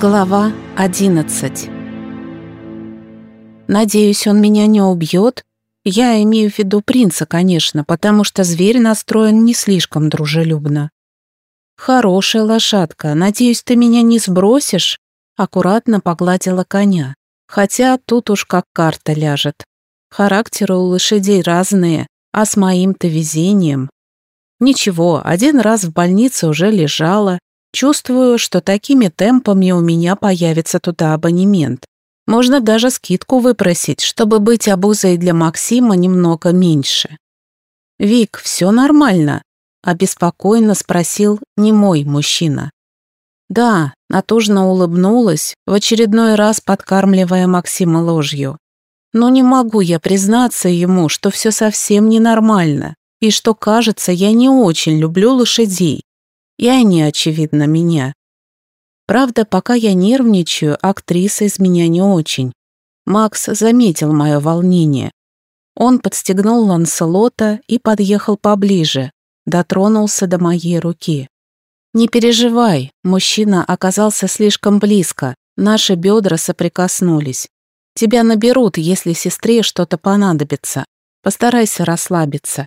Глава 11 Надеюсь, он меня не убьет. Я имею в виду принца, конечно, потому что зверь настроен не слишком дружелюбно. Хорошая лошадка, надеюсь, ты меня не сбросишь? Аккуратно погладила коня. Хотя тут уж как карта ляжет. Характеры у лошадей разные, а с моим-то везением. Ничего, один раз в больнице уже лежала. Чувствую, что такими темпами у меня появится туда абонемент. Можно даже скидку выпросить, чтобы быть обузой для Максима немного меньше. «Вик, все нормально?» – обеспокоенно спросил не мой мужчина. Да, натужно улыбнулась, в очередной раз подкармливая Максима ложью. Но не могу я признаться ему, что все совсем ненормально, и что, кажется, я не очень люблю лошадей. И они, очевидно, меня. Правда, пока я нервничаю, актриса из меня не очень. Макс заметил мое волнение. Он подстегнул Ланселота и подъехал поближе, дотронулся до моей руки. «Не переживай, мужчина оказался слишком близко, наши бедра соприкоснулись. Тебя наберут, если сестре что-то понадобится. Постарайся расслабиться».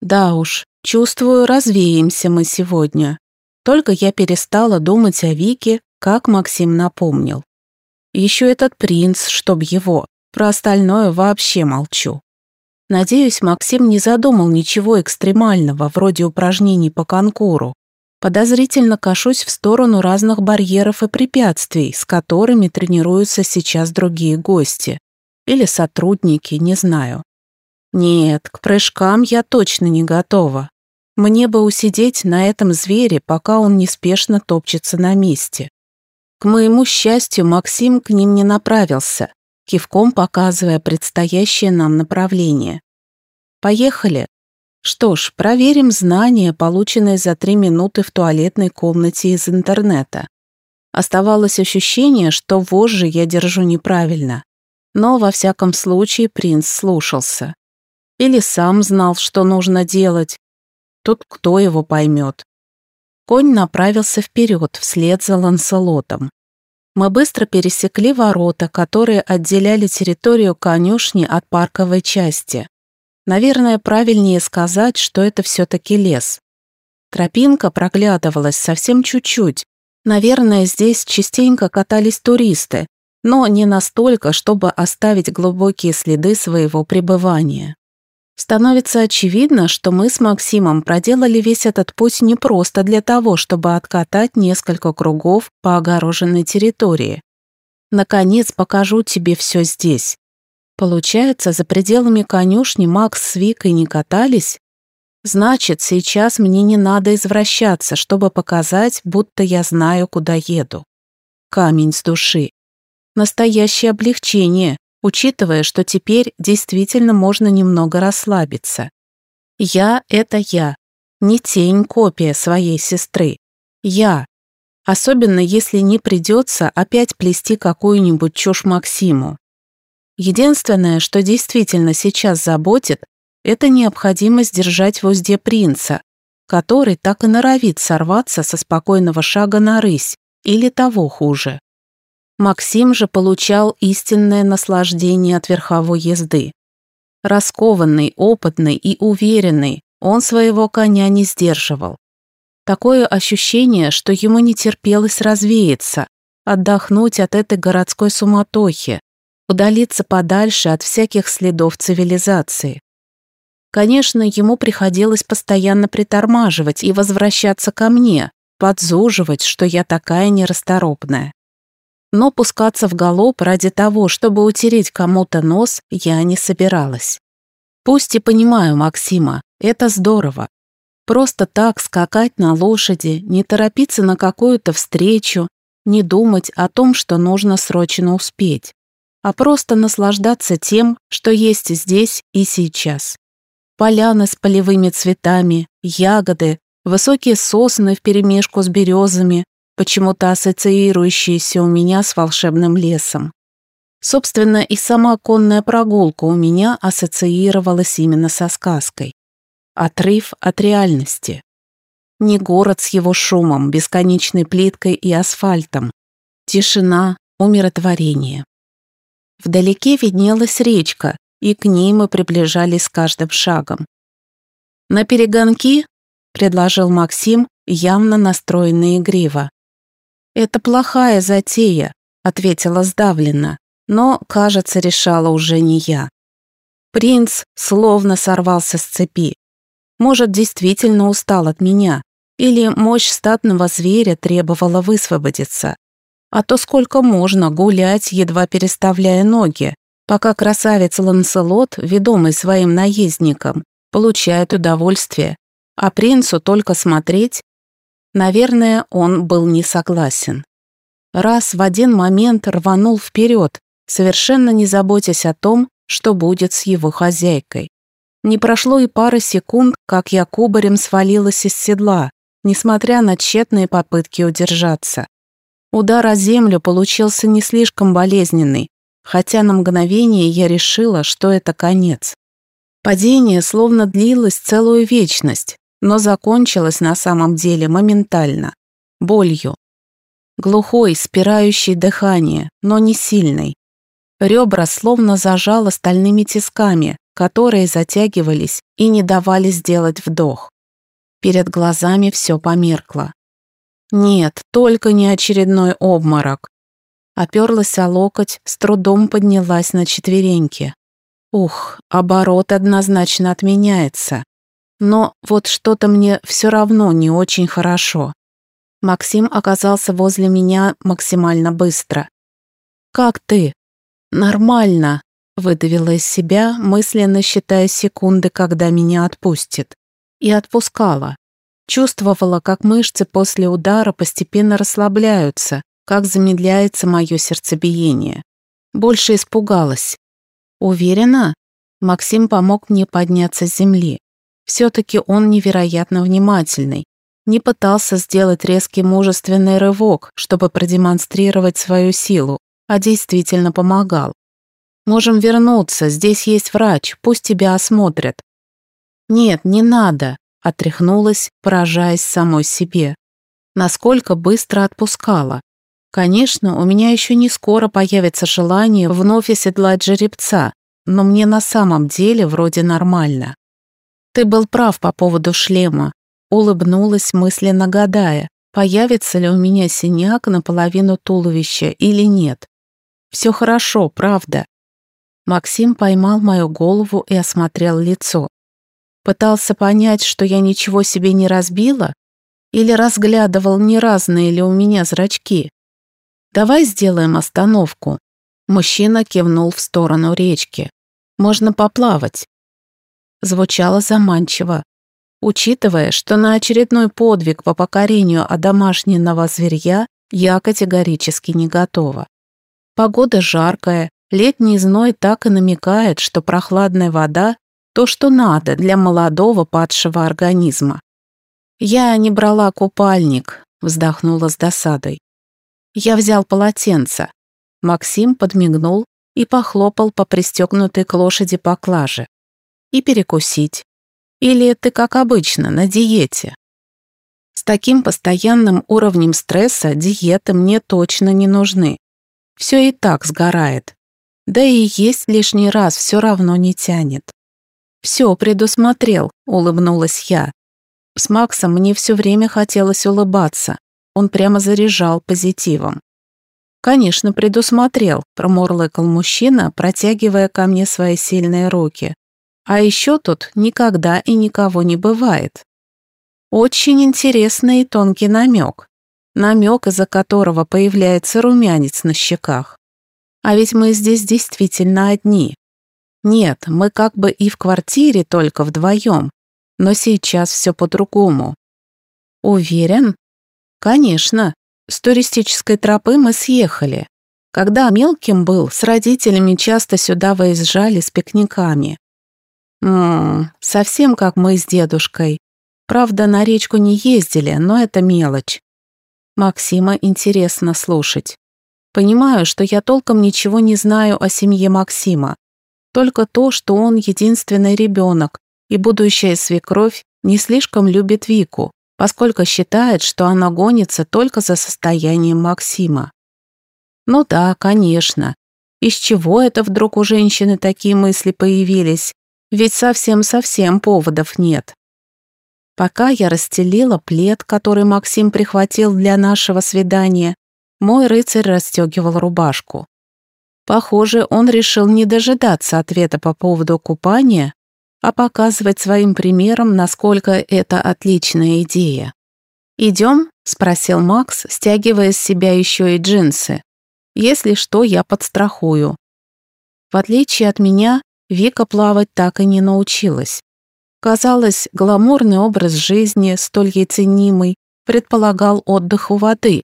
«Да уж, чувствую, развеемся мы сегодня». Только я перестала думать о Вике, как Максим напомнил. Еще этот принц, чтоб его. Про остальное вообще молчу. Надеюсь, Максим не задумал ничего экстремального, вроде упражнений по конкуру. Подозрительно кашусь в сторону разных барьеров и препятствий, с которыми тренируются сейчас другие гости. Или сотрудники, не знаю. Нет, к прыжкам я точно не готова. Мне бы усидеть на этом звере, пока он неспешно топчется на месте. К моему счастью, Максим к ним не направился, кивком показывая предстоящее нам направление. Поехали. Что ж, проверим знания, полученные за три минуты в туалетной комнате из интернета. Оставалось ощущение, что вожжи я держу неправильно. Но, во всяком случае, принц слушался. Или сам знал, что нужно делать, Тут кто его поймет? Конь направился вперед, вслед за Ланселотом. Мы быстро пересекли ворота, которые отделяли территорию конюшни от парковой части. Наверное, правильнее сказать, что это все-таки лес. Тропинка проглядывалась совсем чуть-чуть. Наверное, здесь частенько катались туристы, но не настолько, чтобы оставить глубокие следы своего пребывания. Становится очевидно, что мы с Максимом проделали весь этот путь не просто для того, чтобы откатать несколько кругов по огороженной территории. Наконец покажу тебе все здесь. Получается, за пределами конюшни Макс с Викой не катались? Значит, сейчас мне не надо извращаться, чтобы показать, будто я знаю, куда еду. Камень с души. Настоящее облегчение, учитывая, что теперь действительно можно немного расслабиться. Я — это я, не тень копия своей сестры. Я. Особенно если не придется опять плести какую-нибудь чушь Максиму. Единственное, что действительно сейчас заботит, это необходимость держать в узде принца, который так и норовит сорваться со спокойного шага на рысь, или того хуже. Максим же получал истинное наслаждение от верховой езды. Раскованный, опытный и уверенный, он своего коня не сдерживал. Такое ощущение, что ему не терпелось развеяться, отдохнуть от этой городской суматохи, удалиться подальше от всяких следов цивилизации. Конечно, ему приходилось постоянно притормаживать и возвращаться ко мне, подзуживать, что я такая нерасторопная но пускаться в галоп ради того, чтобы утереть кому-то нос, я не собиралась. Пусть и понимаю Максима, это здорово. Просто так скакать на лошади, не торопиться на какую-то встречу, не думать о том, что нужно срочно успеть, а просто наслаждаться тем, что есть здесь и сейчас. Поляны с полевыми цветами, ягоды, высокие сосны вперемешку с березами, почему-то ассоциирующиеся у меня с волшебным лесом. Собственно, и сама конная прогулка у меня ассоциировалась именно со сказкой. Отрыв от реальности. Не город с его шумом, бесконечной плиткой и асфальтом. Тишина, умиротворение. Вдалеке виднелась речка, и к ней мы приближались с каждым шагом. «На перегонки?» — предложил Максим, явно настроенный игриво. «Это плохая затея», — ответила сдавленно, но, кажется, решала уже не я. Принц словно сорвался с цепи. Может, действительно устал от меня, или мощь статного зверя требовала высвободиться. А то сколько можно гулять, едва переставляя ноги, пока красавец Ланселот, ведомый своим наездником, получает удовольствие, а принцу только смотреть. Наверное, он был не согласен. Раз в один момент рванул вперед, совершенно не заботясь о том, что будет с его хозяйкой. Не прошло и пары секунд, как я кубарем свалилась из седла, несмотря на тщетные попытки удержаться. Удар о землю получился не слишком болезненный, хотя на мгновение я решила, что это конец. Падение словно длилось целую вечность, но закончилось на самом деле моментально, болью. Глухой, спирающий дыхание, но не сильный. Ребра словно зажало стальными тисками, которые затягивались и не давали сделать вдох. Перед глазами все померкло. Нет, только не очередной обморок. Оперлась о локоть, с трудом поднялась на четвереньки. Ух, оборот однозначно отменяется. Но вот что-то мне все равно не очень хорошо. Максим оказался возле меня максимально быстро. «Как ты?» «Нормально», — выдавила из себя, мысленно считая секунды, когда меня отпустит. И отпускала. Чувствовала, как мышцы после удара постепенно расслабляются, как замедляется мое сердцебиение. Больше испугалась. Уверена? Максим помог мне подняться с земли. Все-таки он невероятно внимательный. Не пытался сделать резкий мужественный рывок, чтобы продемонстрировать свою силу, а действительно помогал. «Можем вернуться, здесь есть врач, пусть тебя осмотрят». «Нет, не надо», — отряхнулась, поражаясь самой себе. Насколько быстро отпускала. Конечно, у меня еще не скоро появится желание вновь оседлать жеребца, но мне на самом деле вроде нормально. Ты был прав по поводу шлема. Улыбнулась, мысленно гадая, появится ли у меня синяк наполовину туловища или нет. Все хорошо, правда. Максим поймал мою голову и осмотрел лицо. Пытался понять, что я ничего себе не разбила? Или разглядывал, не разные ли у меня зрачки? «Давай сделаем остановку». Мужчина кивнул в сторону речки. «Можно поплавать». Звучало заманчиво. Учитывая, что на очередной подвиг по покорению одомашненного зверья я категорически не готова. Погода жаркая, летний зной так и намекает, что прохладная вода – то, что надо для молодого падшего организма. «Я не брала купальник», – вздохнула с досадой. Я взял полотенце. Максим подмигнул и похлопал по пристегнутой к лошади поклаже. И перекусить. Или ты, как обычно, на диете? С таким постоянным уровнем стресса диеты мне точно не нужны. Все и так сгорает. Да и есть лишний раз все равно не тянет. «Все предусмотрел», — улыбнулась я. С Максом мне все время хотелось улыбаться, он прямо заряжал позитивом. «Конечно, предусмотрел», – промурлыкал мужчина, протягивая ко мне свои сильные руки. «А еще тут никогда и никого не бывает». Очень интересный и тонкий намек. Намек, из-за которого появляется румянец на щеках. А ведь мы здесь действительно одни. Нет, мы как бы и в квартире только вдвоем, но сейчас все по-другому. Уверен? Конечно, с туристической тропы мы съехали. Когда мелким был, с родителями часто сюда выезжали с пикниками. Ммм, совсем как мы с дедушкой. Правда, на речку не ездили, но это мелочь. Максима интересно слушать. Понимаю, что я толком ничего не знаю о семье Максима. Только то, что он единственный ребенок, и будущая свекровь не слишком любит Вику, поскольку считает, что она гонится только за состоянием Максима. Ну да, конечно. Из чего это вдруг у женщины такие мысли появились? Ведь совсем-совсем поводов нет. Пока я расстелила плед, который Максим прихватил для нашего свидания, мой рыцарь расстегивал рубашку. Похоже, он решил не дожидаться ответа по поводу купания, а показывать своим примером, насколько это отличная идея. «Идем?» — спросил Макс, стягивая с себя еще и джинсы. «Если что, я подстрахую». В отличие от меня, Вика плавать так и не научилась. Казалось, гламурный образ жизни, столь ей ценимый, предполагал отдых у воды.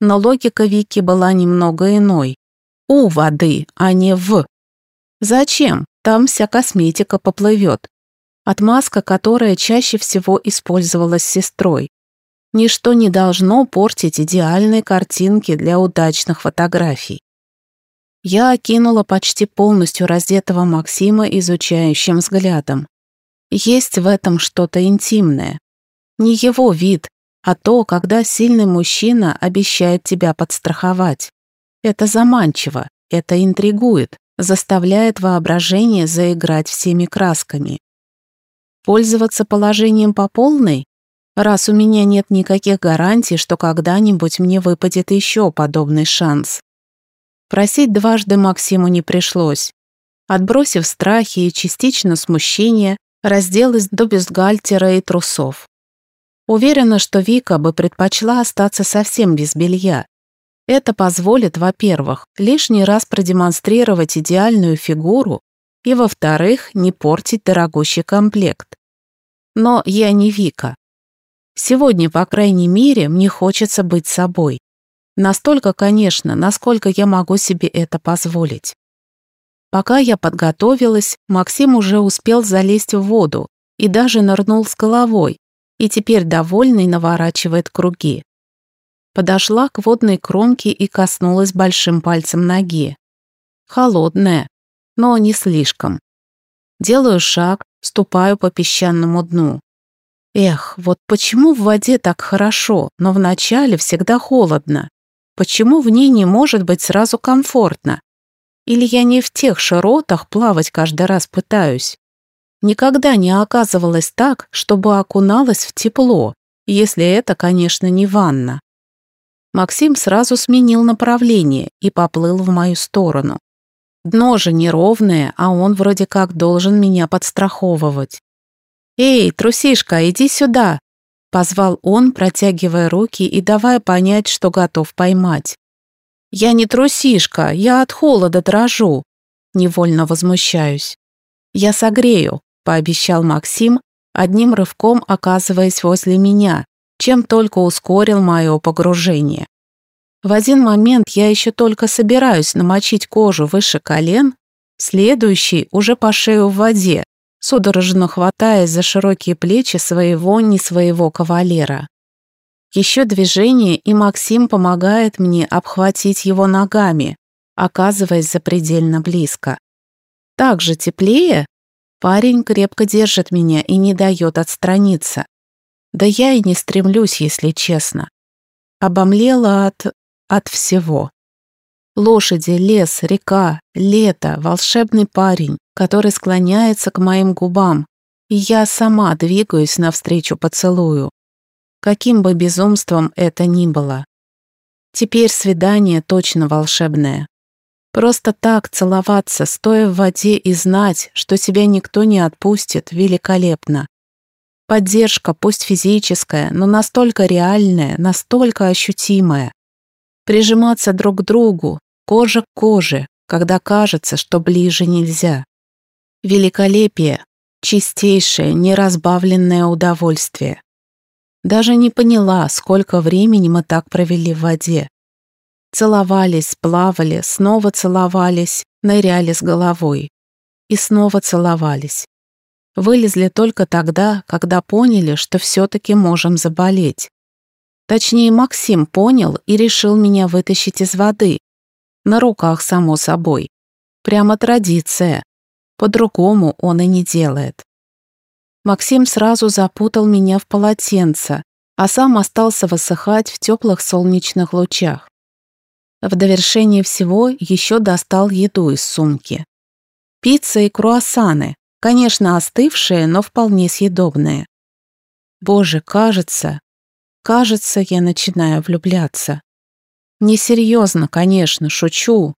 Но логика Вики была немного иной. У воды, а не в. Зачем? Там вся косметика поплывет. Отмазка, которая чаще всего использовалась сестрой. Ничто не должно портить идеальные картинки для удачных фотографий. Я окинула почти полностью раздетого Максима изучающим взглядом. Есть в этом что-то интимное. Не его вид, а то, когда сильный мужчина обещает тебя подстраховать. Это заманчиво, это интригует, заставляет воображение заиграть всеми красками. Пользоваться положением по полной? Раз у меня нет никаких гарантий, что когда-нибудь мне выпадет еще подобный шанс. Просить дважды Максиму не пришлось. Отбросив страхи и частично смущение, разделась до бюстгальтера и трусов. Уверена, что Вика бы предпочла остаться совсем без белья. Это позволит, во-первых, лишний раз продемонстрировать идеальную фигуру и, во-вторых, не портить дорогущий комплект. Но я не Вика. Сегодня, по крайней мере, мне хочется быть собой. Настолько, конечно, насколько я могу себе это позволить. Пока я подготовилась, Максим уже успел залезть в воду и даже нырнул с головой, и теперь довольный наворачивает круги. Подошла к водной кромке и коснулась большим пальцем ноги. Холодная, но не слишком. Делаю шаг, ступаю по песчаному дну. Эх, вот почему в воде так хорошо, но вначале всегда холодно? Почему в ней не может быть сразу комфортно? Или я не в тех широтах плавать каждый раз пытаюсь? Никогда не оказывалась так, чтобы окуналась в тепло, если это, конечно, не ванна. Максим сразу сменил направление и поплыл в мою сторону. Дно же неровное, а он вроде как должен меня подстраховывать. «Эй, трусишка, иди сюда!» Позвал он, протягивая руки и давая понять, что готов поймать. «Я не трусишка, я от холода дрожу!» Невольно возмущаюсь. «Я согрею», — пообещал Максим, одним рывком оказываясь возле меня, чем только ускорил мое погружение. В один момент я еще только собираюсь намочить кожу выше колен, следующий уже по шею в воде, судорожно хватаясь за широкие плечи своего не своего кавалера. Еще движение, и Максим помогает мне обхватить его ногами, оказываясь запредельно близко. Так же теплее? Парень крепко держит меня и не дает отстраниться. Да я и не стремлюсь, если честно. Обомлела от... от всего. Лошади, лес, река, лето, волшебный парень, который склоняется к моим губам, и я сама двигаюсь навстречу поцелую каким бы безумством это ни было. Теперь свидание точно волшебное. Просто так целоваться, стоя в воде и знать, что тебя никто не отпустит, великолепно. Поддержка, пусть физическая, но настолько реальная, настолько ощутимая. Прижиматься друг к другу, кожа к коже, когда кажется, что ближе нельзя. Великолепие, чистейшее, неразбавленное удовольствие. Даже не поняла, сколько времени мы так провели в воде. Целовались, плавали, снова целовались, ныряли с головой. И снова целовались. Вылезли только тогда, когда поняли, что все-таки можем заболеть. Точнее, Максим понял и решил меня вытащить из воды. На руках, само собой. Прямо традиция. По-другому он и не делает. Максим сразу запутал меня в полотенце, а сам остался высыхать в теплых солнечных лучах. В довершение всего еще достал еду из сумки. Пицца и круассаны, конечно, остывшие, но вполне съедобные. Боже, кажется, кажется, я начинаю влюбляться. Несерьезно, конечно, шучу.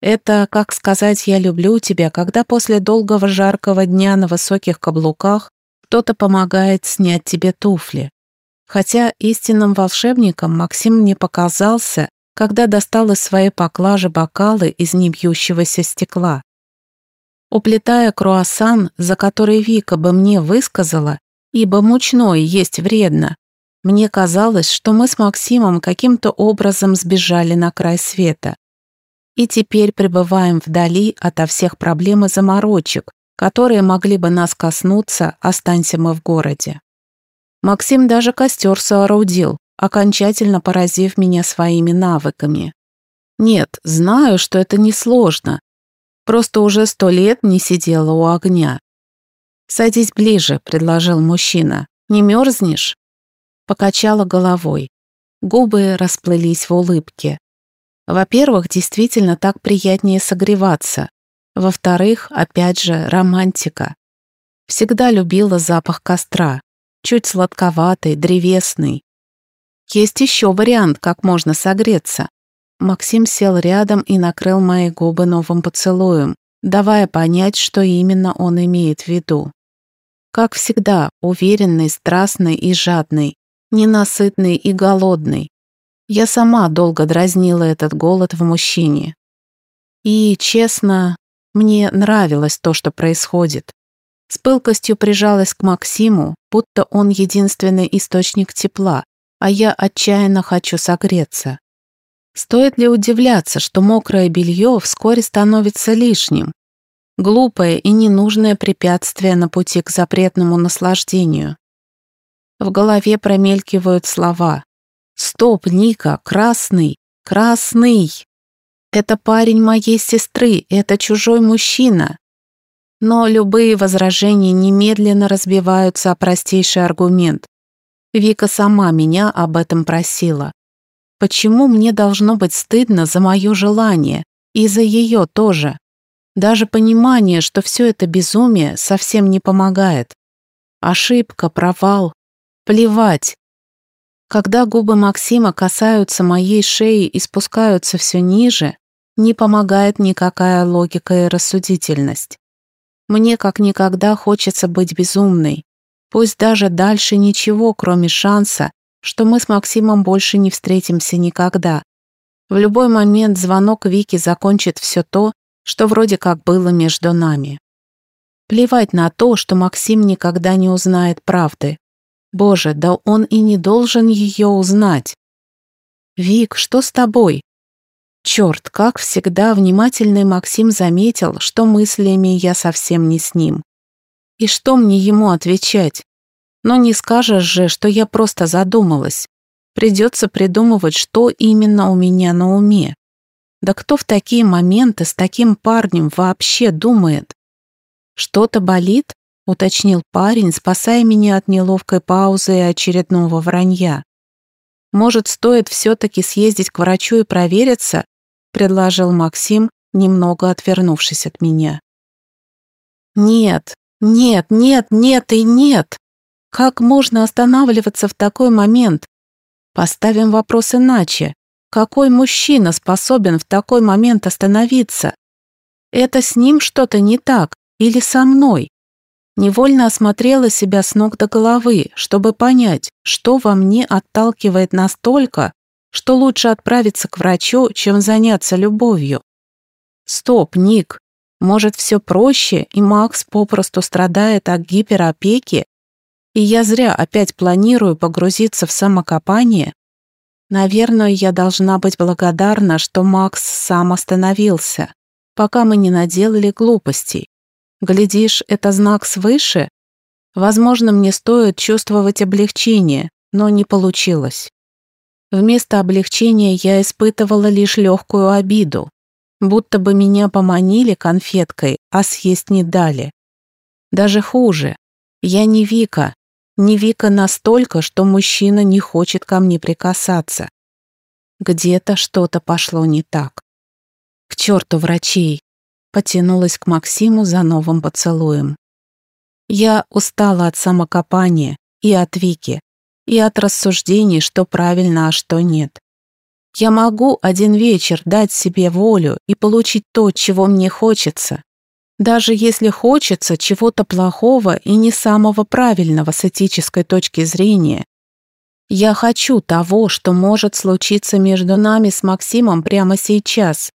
Это, как сказать «я люблю тебя», когда после долгого жаркого дня на высоких каблуках кто-то помогает снять тебе туфли. Хотя истинным волшебником Максим мне показался, когда достал из своей поклажи бокалы из небьющегося стекла. Уплетая круассан, за который Вика бы мне высказала, ибо мучное есть вредно, мне казалось, что мы с Максимом каким-то образом сбежали на край света. И теперь пребываем вдали ото всех проблем и заморочек, которые могли бы нас коснуться, останься мы в городе. Максим даже костер соорудил, окончательно поразив меня своими навыками. Нет, знаю, что это несложно. Просто уже сто лет не сидела у огня. «Садись ближе», — предложил мужчина. «Не мерзнешь?» Покачала головой. Губы расплылись в улыбке. Во-первых, действительно так приятнее согреваться. Во-вторых, опять же, романтика. Всегда любила запах костра. Чуть сладковатый, древесный. Есть еще вариант, как можно согреться. Максим сел рядом и накрыл мои губы новым поцелуем, давая понять, что именно он имеет в виду. Как всегда, уверенный, страстный и жадный, ненасытный и голодный. Я сама долго дразнила этот голод в мужчине. И, честно, мне нравилось то, что происходит. С пылкостью прижалась к Максиму, будто он единственный источник тепла, а я отчаянно хочу согреться. Стоит ли удивляться, что мокрое белье вскоре становится лишним? Глупое и ненужное препятствие на пути к запретному наслаждению. В голове промелькивают слова. «Стоп, Ника, красный, красный!» Это парень моей сестры, это чужой мужчина. Но любые возражения немедленно разбиваются о простейший аргумент. Вика сама меня об этом просила. Почему мне должно быть стыдно за мое желание и за ее тоже? Даже понимание, что все это безумие, совсем не помогает. Ошибка, провал. Плевать. Когда губы Максима касаются моей шеи и спускаются все ниже, не помогает никакая логика и рассудительность. Мне как никогда хочется быть безумной. Пусть даже дальше ничего, кроме шанса, что мы с Максимом больше не встретимся никогда. В любой момент звонок Вики закончит все то, что вроде как было между нами. Плевать на то, что Максим никогда не узнает правды. Боже, да он и не должен ее узнать. «Вик, что с тобой?» Черт, как всегда, внимательный Максим заметил, что мыслями я совсем не с ним. И что мне ему отвечать? Но не скажешь же, что я просто задумалась. Придется придумывать, что именно у меня на уме. Да кто в такие моменты с таким парнем вообще думает? Что-то болит? Уточнил парень, спасая меня от неловкой паузы и очередного вранья. Может, стоит все-таки съездить к врачу и провериться, предложил Максим, немного отвернувшись от меня. Нет, нет, нет, нет и нет. Как можно останавливаться в такой момент? Поставим вопрос иначе. Какой мужчина способен в такой момент остановиться? Это с ним что-то не так или со мной? Невольно осмотрела себя с ног до головы, чтобы понять, что во мне отталкивает настолько, что лучше отправиться к врачу, чем заняться любовью. Стоп, Ник, может, все проще, и Макс попросту страдает от гиперопеки, и я зря опять планирую погрузиться в самокопание? Наверное, я должна быть благодарна, что Макс сам остановился, пока мы не наделали глупостей. Глядишь, это знак свыше? Возможно, мне стоит чувствовать облегчение, но не получилось. Вместо облегчения я испытывала лишь легкую обиду, будто бы меня поманили конфеткой, а съесть не дали. Даже хуже. Я не Вика. Не Вика настолько, что мужчина не хочет ко мне прикасаться. Где-то что-то пошло не так. К черту врачей. Потянулась к Максиму за новым поцелуем. Я устала от самокопания и от Вики, и от рассуждений, что правильно, а что нет. Я могу один вечер дать себе волю и получить то, чего мне хочется, даже если хочется чего-то плохого и не самого правильного с этической точки зрения. Я хочу того, что может случиться между нами с Максимом прямо сейчас.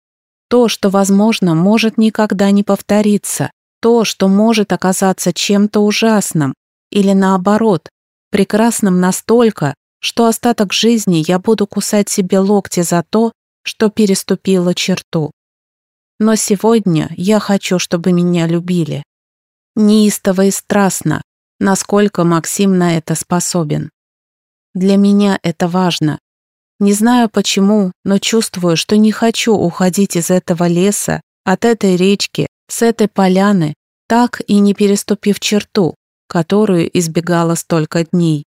То, что, возможно, может никогда не повториться. То, что может оказаться чем-то ужасным. Или наоборот, прекрасным настолько, что остаток жизни я буду кусать себе локти за то, что переступила черту. Но сегодня я хочу, чтобы меня любили. Неистово и страстно, насколько Максим на это способен. Для меня это важно. Не знаю почему, но чувствую, что не хочу уходить из этого леса, от этой речки, с этой поляны, так и не переступив черту, которую избегала столько дней.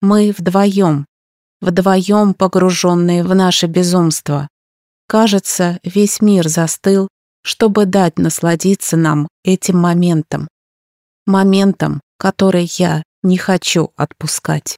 Мы вдвоем, вдвоем погруженные в наше безумство. Кажется, весь мир застыл, чтобы дать насладиться нам этим моментом. Моментом, который я не хочу отпускать.